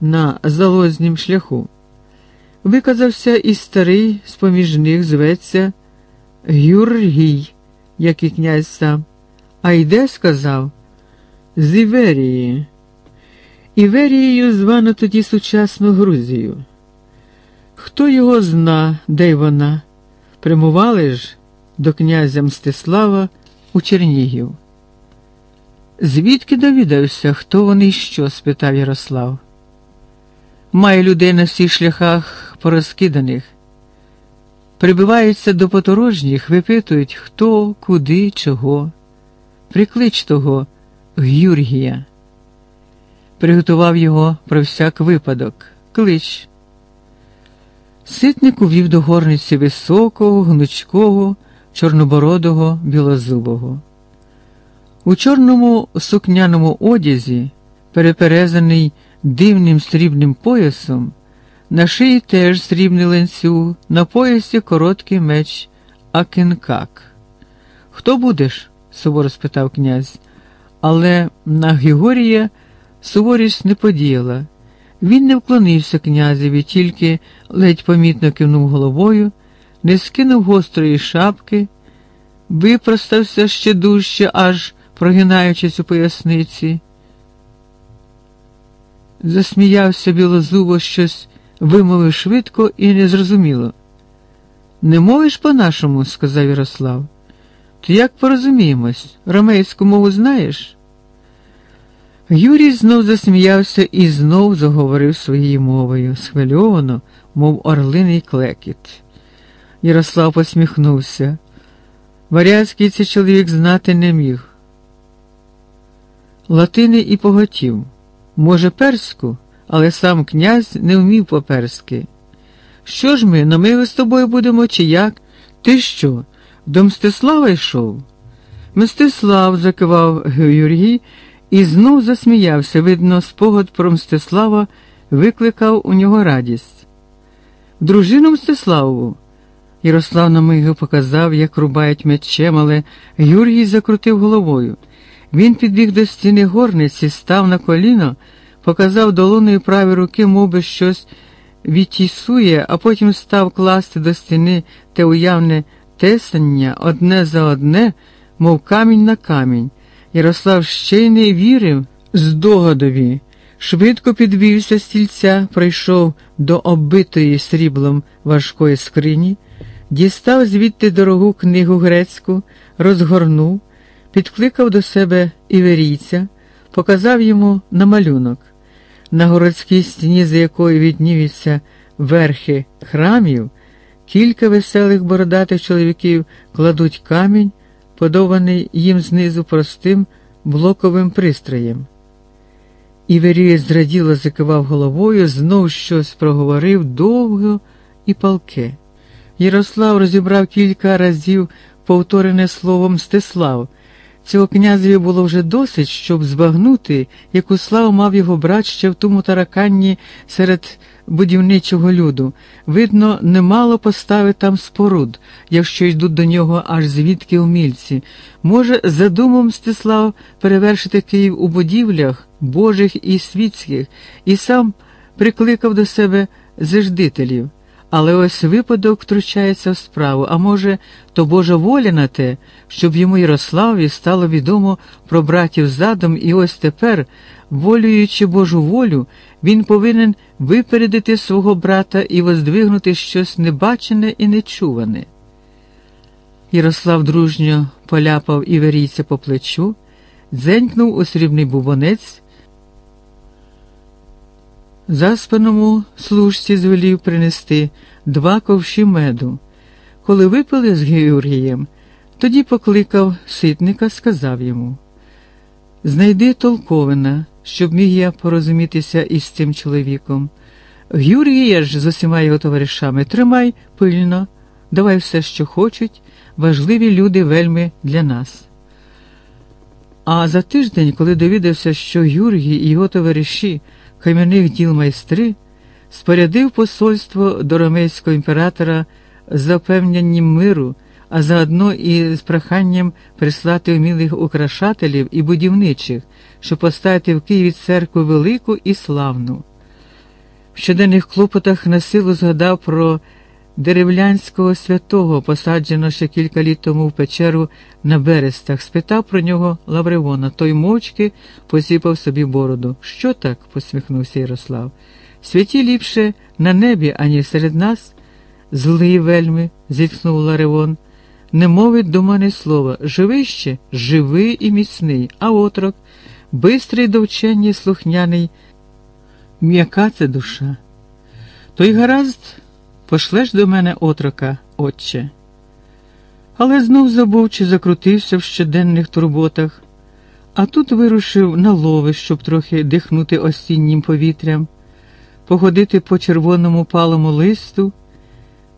на залознім шляху. Виказався і старий з поміж них зветься Гюргій, як і князь сам, а йде, сказав, з Іверії. Іверією звано тоді сучасну Грузію. Хто його зна, де вона? Примували ж до князя Мстислава у Чернігів. Звідки довідався, хто вони і що? спитав Ярослав. Має людей на всіх шляхах порозкиданих. Прибиваються до поторожніх, випитують, хто, куди, чого. Приклич того Гюргія. Приготував його про всяк випадок. Клич. Ситник увів до горниці високого, гнучкого, чорнобородого, білозубого. У чорному сукняному одязі, переперезаний дивним срібним поясом, на шиї теж срібний ланцюг, на поясі короткий меч Акенкак. Хто будеш? Суворо спитав князь, але на Григорія суворість не подіяла. Він не вклонився князеві, тільки ледь помітно кивнув головою, не скинув гострої шапки, випростався ще дужче, аж прогинаючись у поясниці. засміявся білозубо щось, вимовив швидко і незрозуміло. Не мовиш по-нашому, сказав Ярослав. Як порозуміємось, ромейську мову знаєш? Юрій знов засміявся і знов заговорив своєю мовою, схвильовано, мов орлиний клекіт. Ярослав посміхнувся. Варязький цей чоловік знати не міг. Латини і поготів. Може, перську, але сам князь не вмів по-перськи. Що ж ми, на мило з тобою будемо, чи як? Ти що? До Мстислава йшов? Мстислав, закивав Юрій і знов засміявся. Видно, спогад про Мстислава викликав у нього радість. Дружину Мстиславову. Ярослав на мигу показав, як рубають мечем, але Юрій закрутив головою. Він підбіг до стіни горниці, став на коліно, показав долоною правої руки, мов щось відтісує, а потім став класти до стіни те уявне тесання одне за одне, мов камінь на камінь. Ярослав ще й не вірив здогадові. Швидко підвівся стільця, прийшов до оббитої сріблом важкої скрині, дістав звідти дорогу книгу грецьку, розгорнув, підкликав до себе іверійця, показав йому на малюнок. На городській стіні, за якою віднівіться верхи храмів, кілька веселих бородатих чоловіків кладуть камінь, подований їм знизу простим блоковим пристроєм. Іверієць зраділо закивав головою, знов щось проговорив довго і палке. Ярослав розібрав кілька разів повторене словом Стеслав. Цього князеві було вже досить, щоб збагнути, яку славу мав його брат ще в тому тараканні серед будівничого люду. Видно, немало постави там споруд, якщо йдуть до нього аж звідки умільці. Може, задумав Мстислав перевершити Київ у будівлях божих і світських, і сам прикликав до себе зиждителів. Але ось випадок втручається в справу, а може, то Божа воля на те, щоб йому Ярославі стало відомо про братів задом, і ось тепер, волюючи Божу волю, він повинен випередити свого брата і воздвигнути щось небачене і нечуване. Ярослав дружньо поляпав іверійця по плечу, дзенькнув у срібний бубонець. Заспаному служці звелів принести два ковші меду. Коли випили з Георгієм, тоді покликав ситника, сказав йому Знайди толковина, щоб міг я порозумітися із цим чоловіком. Гюргія ж з усіма його товаришами тримай пильно, давай все, що хочуть, важливі люди вельми для нас. А за тиждень, коли довідався, що Юргій і його товариші кам'яних діл майстри, спорядив посольство до ромейського імператора з запевненням миру, а заодно і з проханням прислати умілих украшателів і будівничих, щоб поставити в Києві церкву велику і славну. В щоденних клопотах на силу згадав про деревлянського святого, посадженого ще кілька літ тому в печеру на берестах, спитав про нього Лавревона. Той мовчки посіпав собі бороду. Що так? посміхнувся Ярослав. Святі ліпше на небі, ані серед нас. Злий вельми, зітхнув Ларевон. Не мовить до мене слова. Живий ще, живий і міцний, а отрок, бистрий до вчення, слухняний. М'яка це душа. Той гаразд пошлеш до мене отрока, отче. Але знов забув чи закрутився в щоденних турботах, а тут вирушив на лови, щоб трохи дихнути осіннім повітрям, походити по червоному палому листу,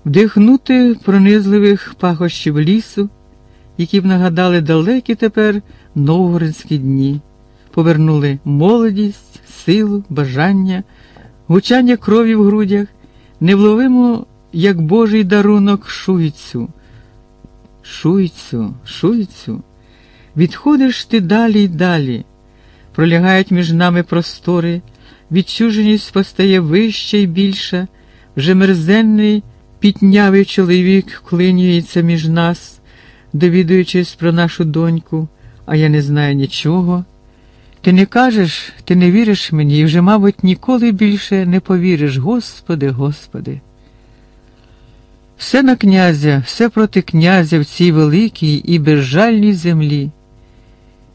вдихнути пронизливих пахощів лісу, які б нагадали далекі тепер новгородські дні, повернули молодість, силу, бажання, гучання крові в грудях невловимо, як Божий дарунок шуйцю. Шуйцю, шуйцю, відходиш ти далі й далі, пролягають між нами простори, відчуженість постає вища й більша, вже мерзенний пітнявий чоловік вклинюється між нас, довідуючись про нашу доньку, а я не знаю нічого. Ти не кажеш, ти не віриш мені і вже, мабуть, ніколи більше не повіриш, Господи, Господи. Все на князя, все проти князя в цій великій і безжальній землі,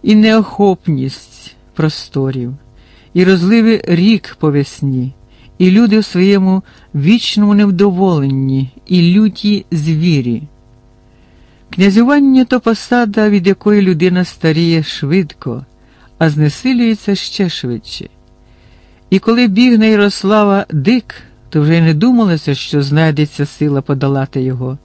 і неохопність просторів, і розливи рік по весні, і люди в своєму вічному невдоволенні, і люті звірі. Князювання то посада, від якої людина старіє швидко, а знесилюється ще швидше. І коли бігне Ярослава дик, то вже й не думалося, що знайдеться сила подолати його.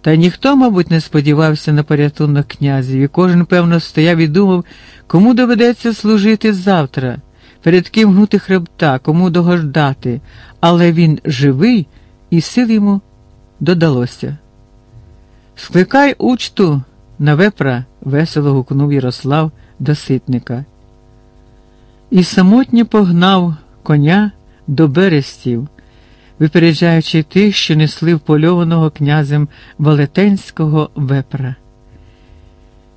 Та ніхто, мабуть, не сподівався на порятунок князів, і кожен, певно, стояв і думав, кому доведеться служити завтра, перед ким гнути хребта, кому догождати, але він живий, і сил йому додалося. Скликай учту на вепра, весело гукнув Ярослав до ситника. І самотньо погнав коня до берестів, випереджаючи тих, що несли впольованого князем Валетенського вепра.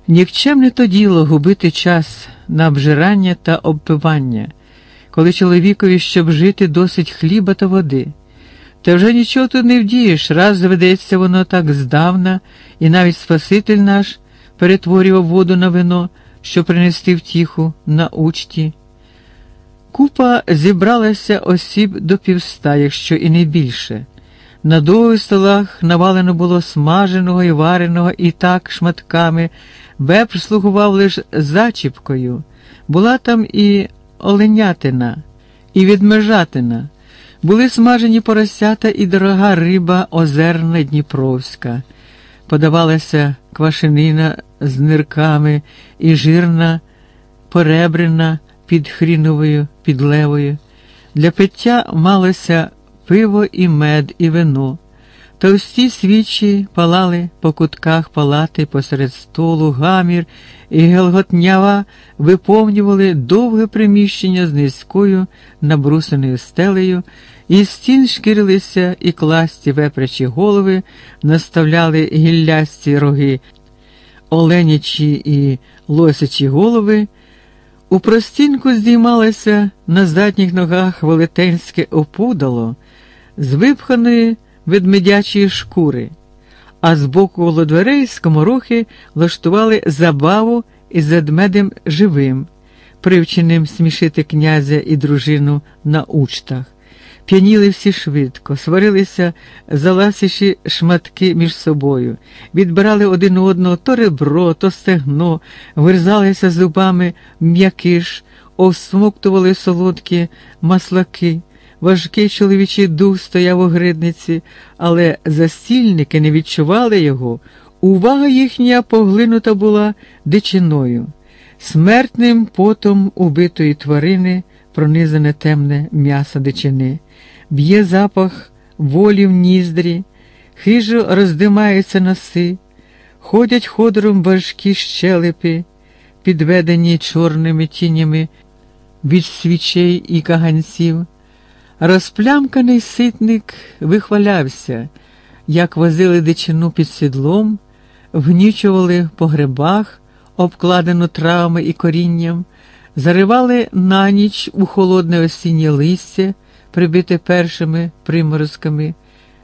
Нікчемне то діло губити час на обжирання та обпивання, коли чоловікові, щоб жити, досить хліба та води. Та вже нічого тут не вдієш, раз заведеться воно так здавна, і навіть Спаситель наш перетворював воду на вино, щоб принести втіху на учті. Купа зібралася осіб до півста, якщо і не більше. На довгих столах навалено було смаженого і вареного і так шматками, вепр слугував лише зачіпкою. Була там і оленятина, і відмежатина. Були смажені поросята і дорога риба озерна Дніпровська. Подавалася квашенина з нирками і жирна, поребрина під хріновою підлевою. Для пиття малося пиво і мед, і вино. Товсті свічі палали по кутках палати посеред столу, гамір і гелготнява виповнювали довге приміщення з низькою набрусеною стелею, і стін шкірилися і класті вепрячі голови, наставляли гіллясті роги, оленячі і лосячі голови. У простінку здіймалося на задніх ногах велетенське опудало з випханої ведмедячої шкури, а з боку коло дверей скоморохи влаштували забаву із ведмедем живим, привченим смішити князя і дружину на учтах. П'яніли всі швидко, сварилися, заласіші шматки між собою, відбирали один одного то ребро, то стегно, вирзалися зубами м'якиш, осмоктували солодкі маслаки. Важкий чоловічий дух стояв у гридниці, але застільники не відчували його. Увага їхня поглинута була дичиною, смертним потом убитої тварини, пронизане темне м'ясо дичини, б'є запах волі в ніздрі, хижо роздимаються носи, ходять ходором важкі щелепи, підведені чорними тінями від свічей і каганців. Розплямканий ситник вихвалявся, як возили дичину під сідлом, вгнічували по грибах, обкладену травами і корінням, заривали на ніч у холодне осіннє листя, прибите першими приморозками,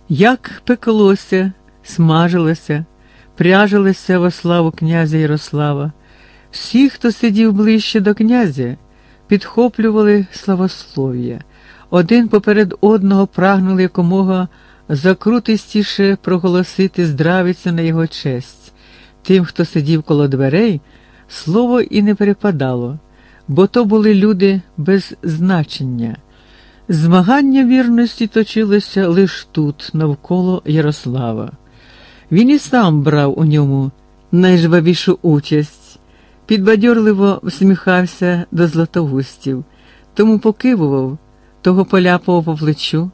як пеклося, смажилося, пряжилося во славу князя Ярослава. Всі, хто сидів ближче до князя, підхоплювали славослов'я один поперед одного прагнули якомога закрутистіше проголосити здравицю на його честь. Тим, хто сидів коло дверей, слово і не перепадало, бо то були люди без значення. Змагання вірності точилося лише тут, навколо Ярослава. Він і сам брав у ньому найжвавішу участь, підбадьорливо всміхався до златогустів, тому покивував того поляпав по плечу,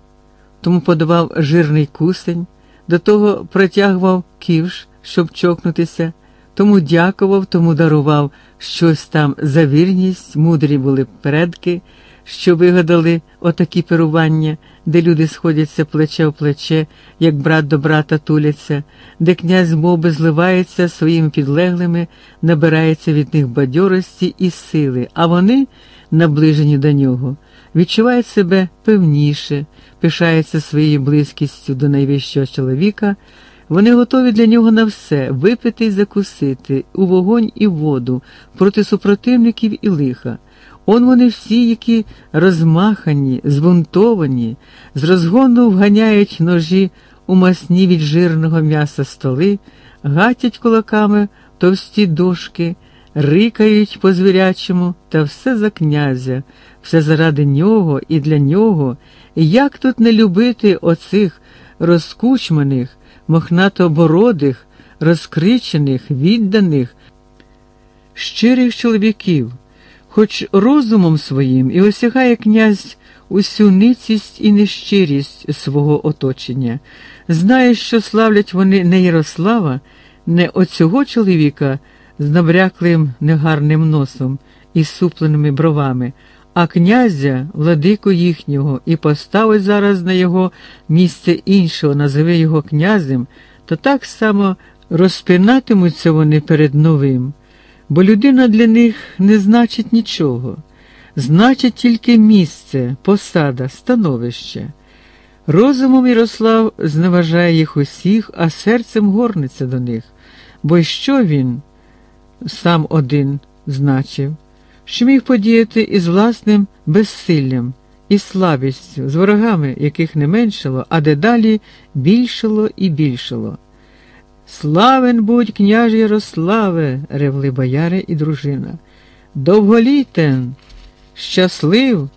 тому подавав жирний кусень, до того протягував ківш, щоб чокнутися, тому дякував, тому дарував щось там за вірність, мудрі були предки, що вигадали отакі пирування, де люди сходяться плече в плече, як брат до брата туляться, де князь моби зливається своїми підлеглими, набирається від них бадьорості і сили, а вони, наближені до нього, відчувають себе певніше, пишаються своєю близькістю до найвищого чоловіка. Вони готові для нього на все випити й закусити, у вогонь і воду, проти супротивників і лиха. Он вони всі, які розмахані, збунтовані, з розгону вганяють ножі у масні від жирного м'яса столи, гатять кулаками товсті дошки, рикають по звірячому, та все за князя, все заради нього і для нього. Як тут не любити оцих розкучманих, мохнатобородих, розкричених, відданих, щирих чоловіків? хоч розумом своїм і осягає князь усю ницість і нещирість свого оточення, знає, що славлять вони не Ярослава, не оцього чоловіка з набряклим негарним носом і супленими бровами, а князя, владику їхнього, і поставить зараз на його місце іншого, називе його князем, то так само розпинатимуться вони перед новим. Бо людина для них не значить нічого, значить тільки місце, посада, становище. Розумом Ярослав зневажає їх усіх, а серцем горниться до них, бо що він сам один значив, що міг подіяти із власним безсиллям і слабістю, з ворогами, яких не меншало, а дедалі більшало і більшало. Славен будь, княже Ярославе, ревли бояри і дружина. Довголітен, щаслив.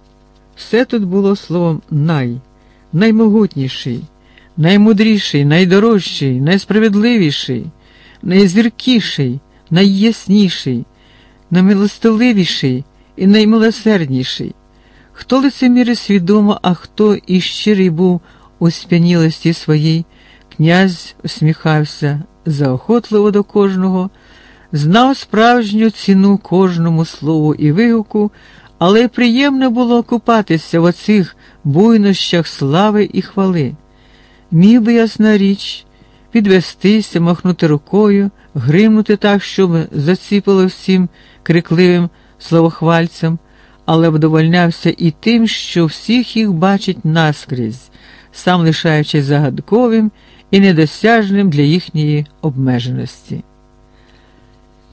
Все тут було словом най, наймогутніший, наймудріший, найдорожчий, найсправедливіший, найзіркіший, найясніший, наймилостивіший і наймилосердніший. Хто лицеміри свідомо, а хто і щирий був у сп'янілості своїй. Князь усміхався заохотливо до кожного, знав справжню ціну кожному слову і вигуку, але приємно було купатися в оцих буйнощах слави і хвали. Міг би, ясна річ, підвестися, махнути рукою, гримнути так, щоб заціпило всім крикливим словохвальцям, але вдовольнявся і тим, що всіх їх бачить наскрізь, сам лишаючись загадковим і недосяжним для їхньої обмеженості.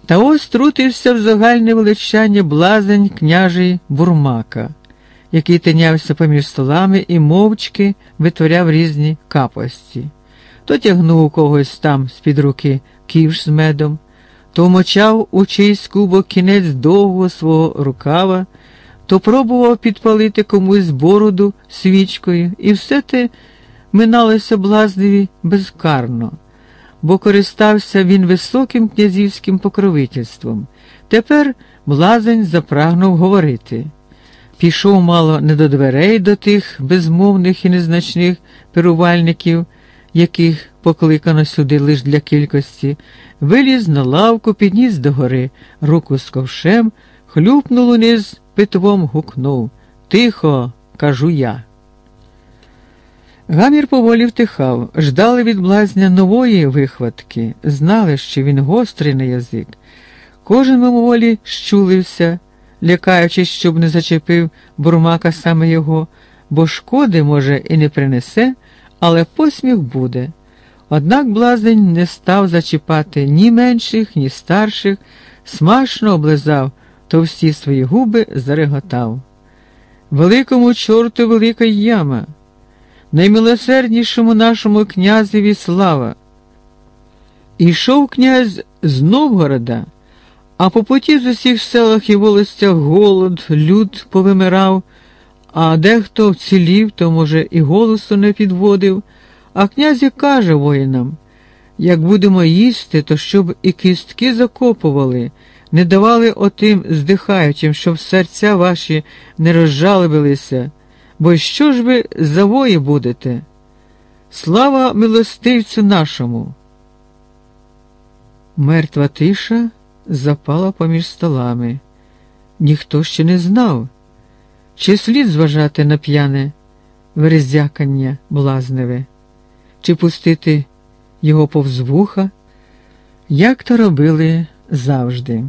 Та ось трутився в загальне величання блазень княжий бурмака, який тинявся поміж столами і мовчки витворяв різні капості. То тягнув у когось там з-під руки ківш з медом, то мочав у чийсь кубок кінець довгого свого рукава, то пробував підпалити комусь бороду свічкою, і все те миналося блазневі безкарно, бо користався він високим князівським покровительством. Тепер блазень запрагнув говорити. Пішов мало не до дверей до тих безмовних і незначних пирувальників, яких покликано сюди лиш для кількості, виліз на лавку, підніс догори руку з ковшем, хлюпнув униз, питвом гукнув Тихо, кажу я. Гамір поволі втихав, ждали від блазня нової вихватки, знали, що він гострий на язик. Кожен мимоволі щулився, лякаючись, щоб не зачепив бурмака саме його, бо шкоди, може, і не принесе, але посміх буде. Однак блазень не став зачіпати ні менших, ні старших, смачно облизав товсті свої губи, зареготав. Великому чорту велика яма наймилосерднішому нашому князеві слава. Ішов князь з Новгорода, а по путі з усіх селах і волостях голод, люд повимирав, а дехто вцілів, то, може, і голосу не підводив, а князь і каже воїнам як будемо їсти, то щоб і кістки закопували, не давали отим здихаючим, щоб серця ваші не розжалобилися. Бо що ж ви за вої будете? Слава милостивцю нашому. Мертва тиша запала поміж столами. Ніхто ще не знав, Чи слід зважати на п'яне верзякання блазневе, чи пустити його повз вуха, як то робили завжди.